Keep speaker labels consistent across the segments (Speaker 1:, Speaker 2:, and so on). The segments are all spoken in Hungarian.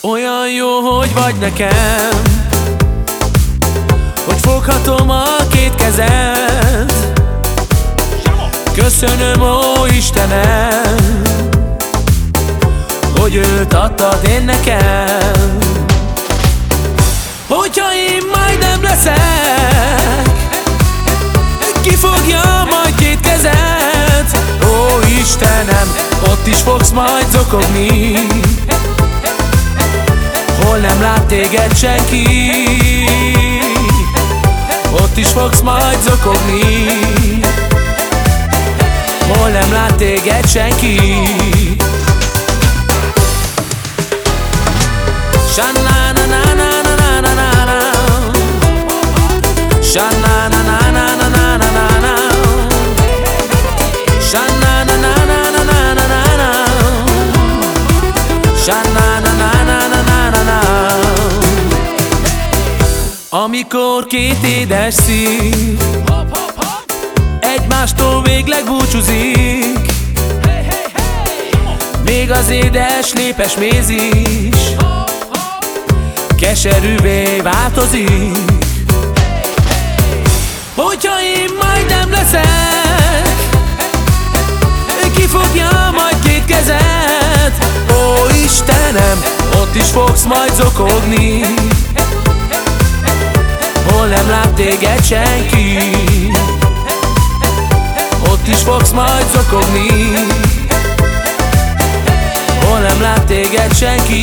Speaker 1: Olyan jó, hogy vagy nekem Hogy foghatom a két kezed Köszönöm, ó Istenem Őt adtad én nekem. Hogyha én majd nem leszek Ki fogja majd két kezed? Ó Istenem, ott is fogsz majd zokogni. Hol nem lát téged senki? Ott is fogsz majd zokogni. Hol nem lát téged senki Amikor két édes szív Egymástól végleg búcsúzik Még az édes népes méz is Keserűvé változik. Hogyha én majd nem leszek Ki fogja majd két kezed? Ó Istenem, ott is fogsz majd zokogni. Hol nem lát téged senki? Ott is fogsz majd zokogni. Hol nem lát téged senki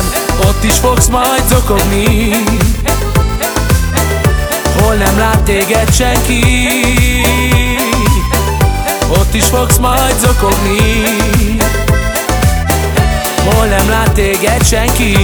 Speaker 1: Istenem, ott is fogsz majd zokogni. Hol nem lát téged senki Ott is fogsz majd zokogni. Hol nem lát téged senki